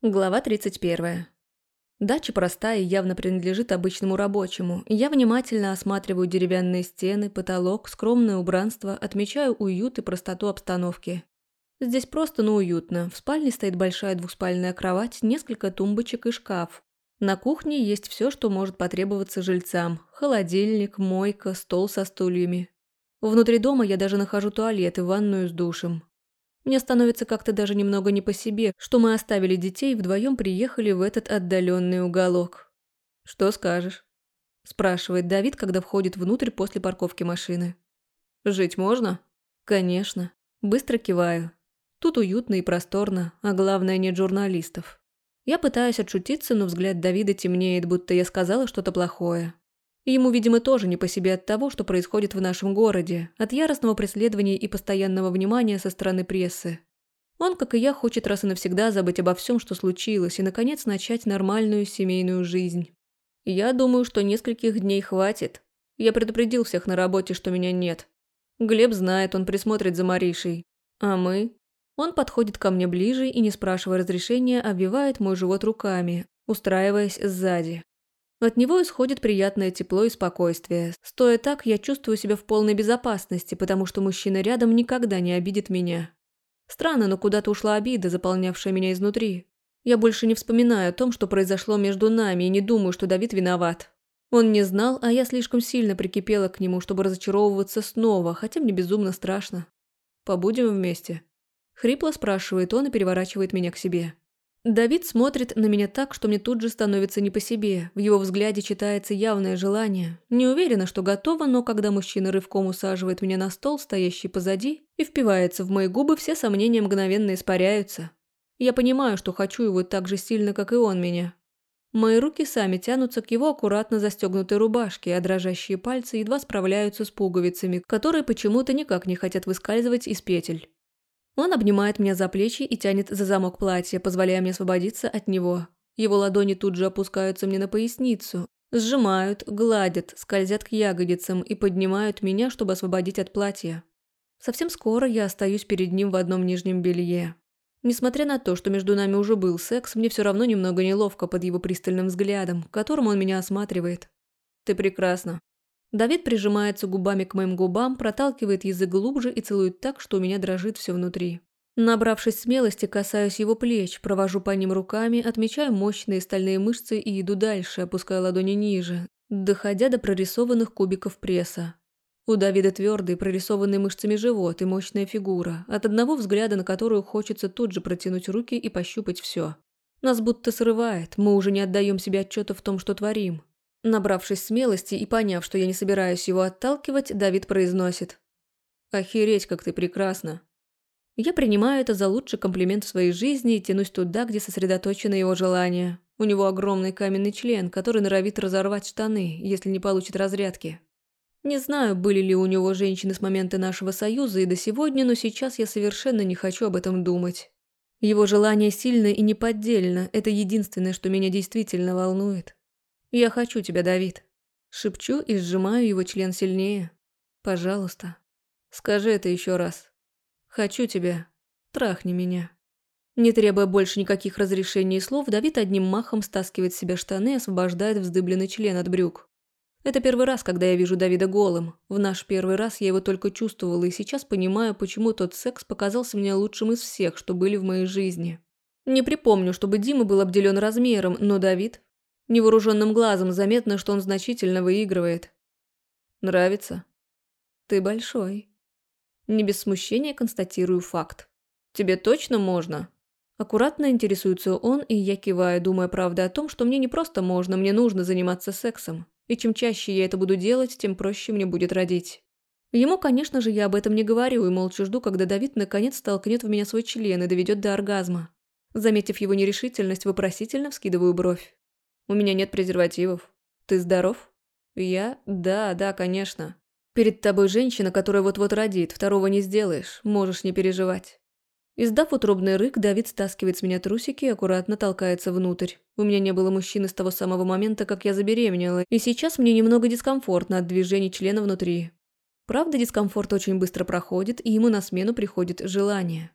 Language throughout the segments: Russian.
Глава 31. Дача простая и явно принадлежит обычному рабочему. Я внимательно осматриваю деревянные стены, потолок, скромное убранство, отмечаю уют и простоту обстановки. Здесь просто, но уютно. В спальне стоит большая двуспальная кровать, несколько тумбочек и шкаф. На кухне есть все, что может потребоваться жильцам. Холодильник, мойка, стол со стульями. Внутри дома я даже нахожу туалет и ванную с душем. Мне становится как-то даже немного не по себе, что мы оставили детей и вдвоем приехали в этот отдаленный уголок. «Что скажешь?» – спрашивает Давид, когда входит внутрь после парковки машины. «Жить можно?» «Конечно». Быстро киваю. Тут уютно и просторно, а главное, нет журналистов. Я пытаюсь отшутиться, но взгляд Давида темнеет, будто я сказала что-то плохое. Ему, видимо, тоже не по себе от того, что происходит в нашем городе, от яростного преследования и постоянного внимания со стороны прессы. Он, как и я, хочет раз и навсегда забыть обо всем, что случилось, и, наконец, начать нормальную семейную жизнь. Я думаю, что нескольких дней хватит. Я предупредил всех на работе, что меня нет. Глеб знает, он присмотрит за Маришей. А мы? Он подходит ко мне ближе и, не спрашивая разрешения, обвивает мой живот руками, устраиваясь сзади. От него исходит приятное тепло и спокойствие. Стоя так, я чувствую себя в полной безопасности, потому что мужчина рядом никогда не обидит меня. Странно, но куда-то ушла обида, заполнявшая меня изнутри. Я больше не вспоминаю о том, что произошло между нами, и не думаю, что Давид виноват. Он не знал, а я слишком сильно прикипела к нему, чтобы разочаровываться снова, хотя мне безумно страшно. «Побудем вместе?» Хрипло спрашивает он и переворачивает меня к себе. Давид смотрит на меня так, что мне тут же становится не по себе. В его взгляде читается явное желание. Не уверена, что готова, но когда мужчина рывком усаживает меня на стол, стоящий позади, и впивается в мои губы, все сомнения мгновенно испаряются. Я понимаю, что хочу его так же сильно, как и он меня. Мои руки сами тянутся к его аккуратно застегнутой рубашке, а дрожащие пальцы едва справляются с пуговицами, которые почему-то никак не хотят выскальзывать из петель. Он обнимает меня за плечи и тянет за замок платья, позволяя мне освободиться от него. Его ладони тут же опускаются мне на поясницу, сжимают, гладят, скользят к ягодицам и поднимают меня, чтобы освободить от платья. Совсем скоро я остаюсь перед ним в одном нижнем белье. Несмотря на то, что между нами уже был секс, мне все равно немного неловко под его пристальным взглядом, которым он меня осматривает. «Ты прекрасна», Давид прижимается губами к моим губам, проталкивает язык глубже и целует так, что у меня дрожит все внутри. Набравшись смелости, касаюсь его плеч, провожу по ним руками, отмечаю мощные стальные мышцы и иду дальше, опуская ладони ниже, доходя до прорисованных кубиков пресса. У Давида твердый, прорисованный мышцами живот и мощная фигура, от одного взгляда на которую хочется тут же протянуть руки и пощупать все. Нас будто срывает, мы уже не отдаем себе отчета в том, что творим. Набравшись смелости и поняв, что я не собираюсь его отталкивать, Давид произносит. «Охереть, как ты прекрасна!» Я принимаю это за лучший комплимент в своей жизни и тянусь туда, где сосредоточено его желание. У него огромный каменный член, который норовит разорвать штаны, если не получит разрядки. Не знаю, были ли у него женщины с момента нашего союза и до сегодня, но сейчас я совершенно не хочу об этом думать. Его желание сильно и неподдельно, это единственное, что меня действительно волнует. «Я хочу тебя, Давид». Шепчу и сжимаю его член сильнее. «Пожалуйста, скажи это еще раз. Хочу тебя. Трахни меня». Не требуя больше никаких разрешений и слов, Давид одним махом стаскивает с себя штаны и освобождает вздыбленный член от брюк. Это первый раз, когда я вижу Давида голым. В наш первый раз я его только чувствовала, и сейчас понимаю, почему тот секс показался мне лучшим из всех, что были в моей жизни. Не припомню, чтобы Дима был обделен размером, но Давид Невооруженным глазом заметно, что он значительно выигрывает. Нравится? Ты большой. Не без смущения констатирую факт. Тебе точно можно? Аккуратно интересуется он, и я киваю, думая правда о том, что мне не просто можно, мне нужно заниматься сексом. И чем чаще я это буду делать, тем проще мне будет родить. Ему, конечно же, я об этом не говорю и молча жду, когда Давид наконец столкнет в меня свой член и доведет до оргазма. Заметив его нерешительность, вопросительно вскидываю бровь. У меня нет презервативов. Ты здоров? Я? Да, да, конечно. Перед тобой женщина, которая вот-вот родит, второго не сделаешь, можешь не переживать. Издав утробный рык, Давид стаскивает с меня трусики и аккуратно толкается внутрь. У меня не было мужчины с того самого момента, как я забеременела, и сейчас мне немного дискомфортно от движений члена внутри. Правда, дискомфорт очень быстро проходит, и ему на смену приходит желание.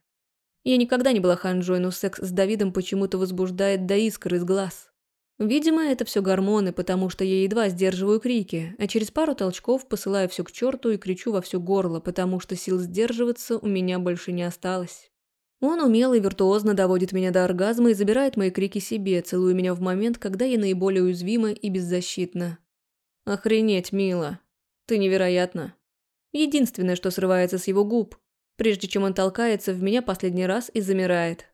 Я никогда не была ханжой, но секс с Давидом почему-то возбуждает до искр из глаз. Видимо, это все гормоны, потому что я едва сдерживаю крики, а через пару толчков посылаю все к черту и кричу во все горло, потому что сил сдерживаться у меня больше не осталось. Он умело и виртуозно доводит меня до оргазма и забирает мои крики себе, целуя меня в момент, когда я наиболее уязвима и беззащитна. Охренеть, мило. Ты невероятна. Единственное, что срывается с его губ, прежде чем он толкается в меня последний раз и замирает.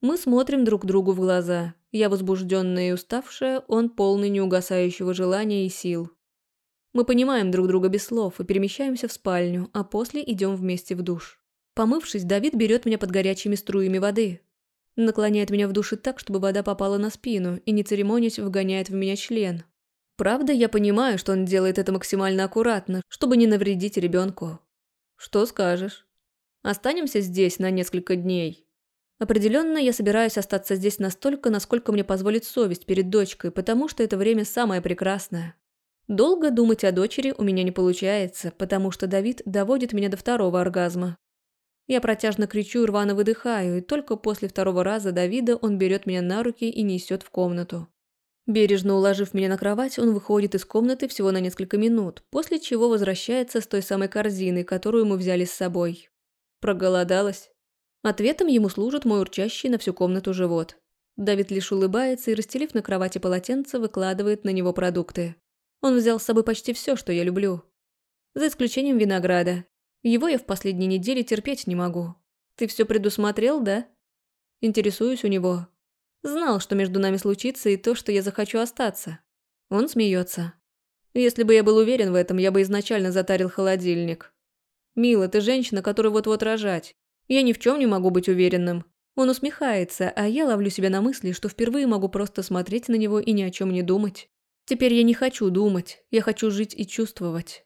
Мы смотрим друг другу в глаза. Я возбужденная и уставшая, он полный неугасающего желания и сил. Мы понимаем друг друга без слов и перемещаемся в спальню, а после идем вместе в душ. Помывшись, Давид берет меня под горячими струями воды. Наклоняет меня в душе так, чтобы вода попала на спину, и, не церемонясь, вгоняет в меня член. Правда, я понимаю, что он делает это максимально аккуратно, чтобы не навредить ребенку. Что скажешь? Останемся здесь на несколько дней. Определенно, я собираюсь остаться здесь настолько, насколько мне позволит совесть перед дочкой, потому что это время самое прекрасное. Долго думать о дочери у меня не получается, потому что Давид доводит меня до второго оргазма. Я протяжно кричу и рвано выдыхаю, и только после второго раза Давида он берет меня на руки и несет в комнату. Бережно уложив меня на кровать, он выходит из комнаты всего на несколько минут, после чего возвращается с той самой корзиной, которую мы взяли с собой. Проголодалась? Ответом ему служит мой урчащий на всю комнату живот. Давид лишь улыбается и, расстелив на кровати полотенце, выкладывает на него продукты. Он взял с собой почти все, что я люблю. За исключением винограда. Его я в последние недели терпеть не могу. Ты все предусмотрел, да? Интересуюсь у него. Знал, что между нами случится и то, что я захочу остаться. Он смеется. Если бы я был уверен в этом, я бы изначально затарил холодильник. Мила, ты женщина, которая вот-вот рожать. Я ни в чем не могу быть уверенным. Он усмехается, а я ловлю себя на мысли, что впервые могу просто смотреть на него и ни о чем не думать. Теперь я не хочу думать, я хочу жить и чувствовать.